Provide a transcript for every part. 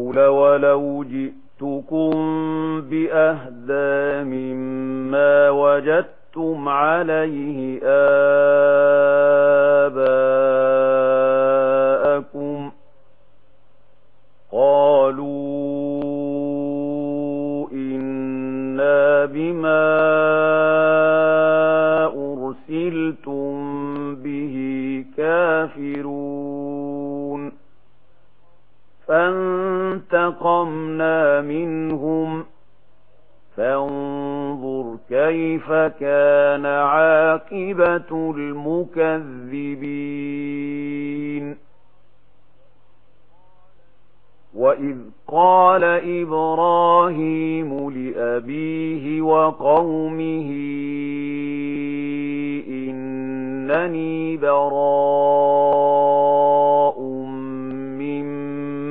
قل ولو جئتكم بأهدا مما وجدتم عليه آبا انتقمنا منهم فانظر كيف كان عاقبة المكذبين وَإِذْ قَالَ إِبْرَاهِيمُ لِأَبِيهِ وَقَوْمِهِ إِنَّنِي براه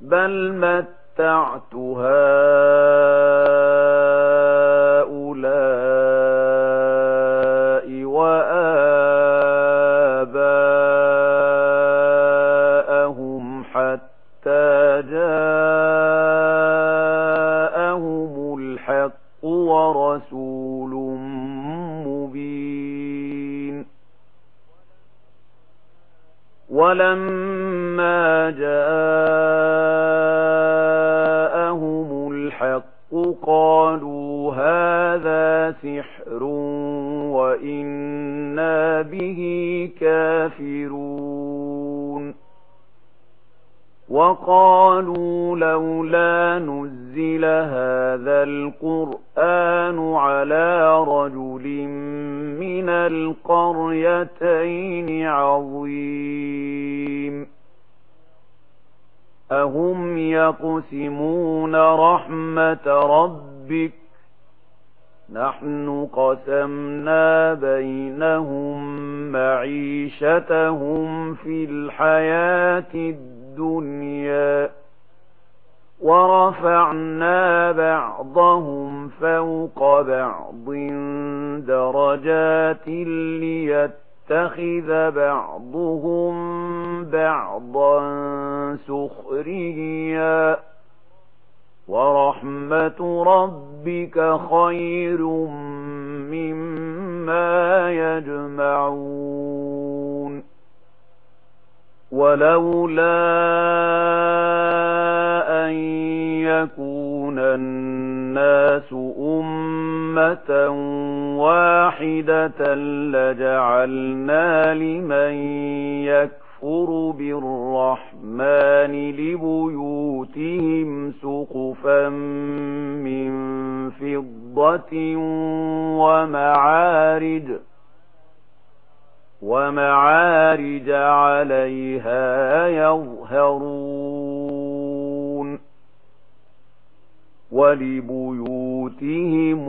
بل متعت هؤلاء به كافرون وقالوا لولا نزل هذا القرآن على رجل من القريتين عظيم أهم يقسمون رحمة ربك نحن قسمنا بينهم معيشتهم في الحياة الدنيا ورفعنا بعضهم فوق بعض درجات ليتخذ بعضهم بعضا سخريا ورحمة ربك خير مما يجمعون. ولولا أن يكون الناس أمة واحدة لجعلنا لمن يكون تَكْفُرُ بِالرَّحْمَنِ لِبُيُوتِهِمْ سُقُفًا مِّن فِضَّةٍ وَمَعَارِجَ وَمَعَارِجَ عَلَيْهَا يَظْهَرُونَ وَلِبُيُوتِهِمْ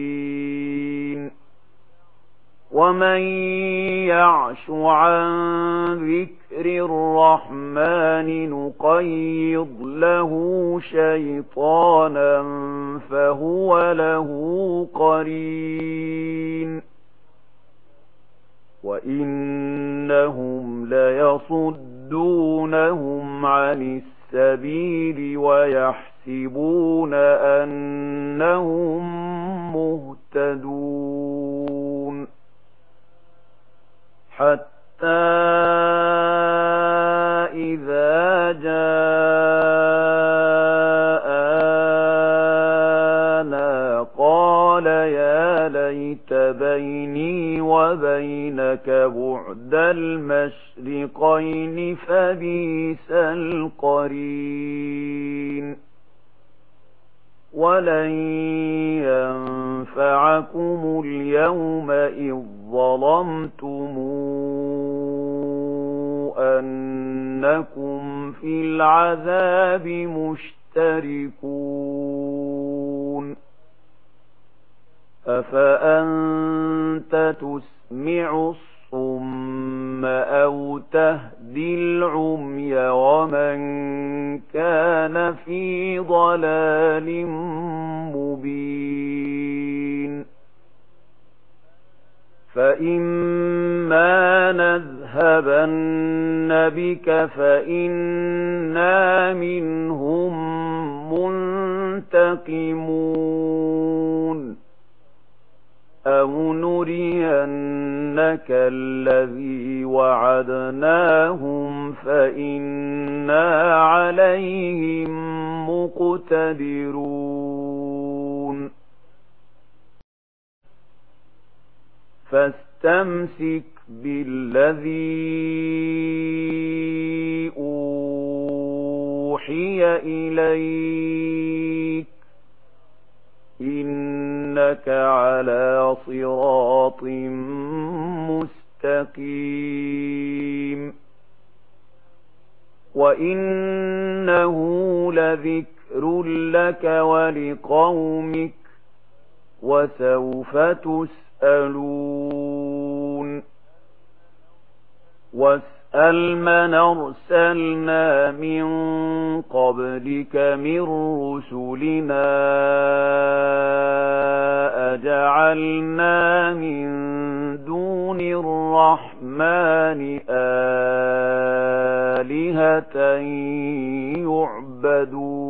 المتقين ومن يعش عن ذكر الرحمن نقيض له شيطانا فهو له قرين وإنهم ليصدونهم عن السبيل ويحشون يحسبون أنهم مهتدون حتى إذا جاءنا قال يا ليت بيني وبينك بعد المشرقين فبيس القرين ولن ينفعكم اليوم إذ ظلمتم أنكم في العذاب مشتركون أفأنت تسمع الصم أو تهدي العمي ومن كان في ضلال مبين. فإما نذهبن بك فإنا منهم منتقمون. أَوْ نُرِيَنَّكَ الَّذِي وَعَدْنَاهُمْ فَإِنَّا عَلَيْهِمْ مُقْتَدِرُونَ فَاسْتَمْسِكْ بِالَّذِي أُوحِيَ إِلَيْكَ لك على صراط مستقيم. وإنه لذكر لك ولقومك وسوف تسألون. وسوف ألمن أرسلنا من قبلك من رسلنا أجعلنا من دون الرحمن آلهة يعبدون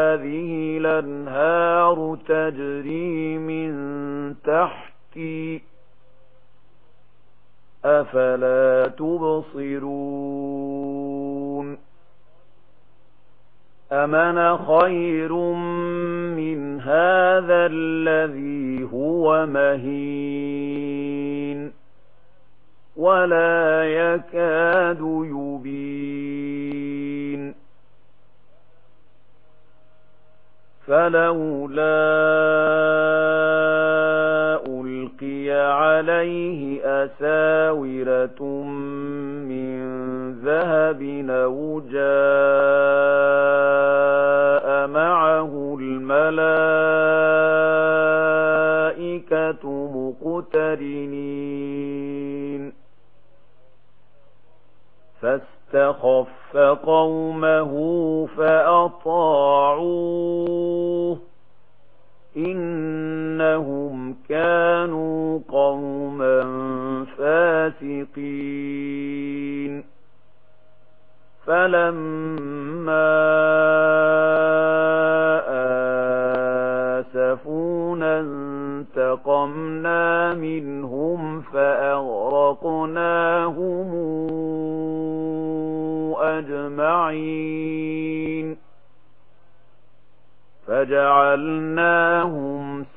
آمن خير من هذا الذي هو مهين ولا يكاد يبين فلولا ألقي عليه أساورة من ذهب نوجاء معه الملائكة مقترنين فاستخف قومه فأطاعوه إن أنهم كانوا قوما فاسقين فلما آسفونا انتقمنا منهم فأغرقناهم أجمعين فجعلناهم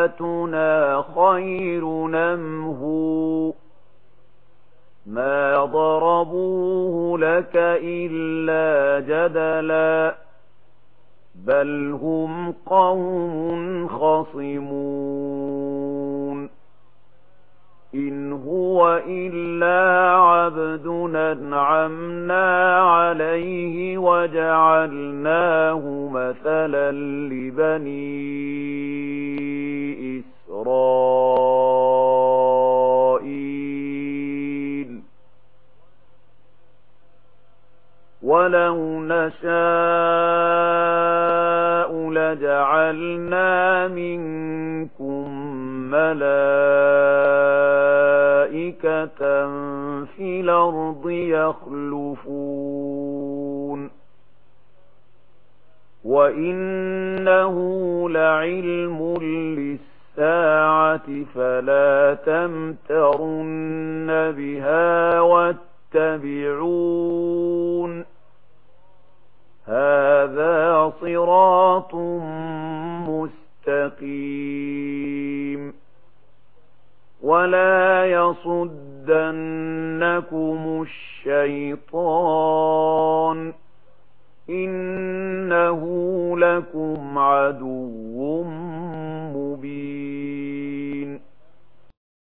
آيَاتُنَا خَيْرٌ نمه مَا ضَرَبُوهُ لَكَ إِلَّا جَدَلًا بَلْ هُمْ قَوْمٌ خَصِمُونَ هو إلا عبدنا نعمنا عليه وجعلناه مثلا لبني إسرائيل ولو نشاء لجعلنا منكم ملائكة في الأرض يخلفون وإنه لعلم للساعة فلا تمترن بها واتبعون يصدنكم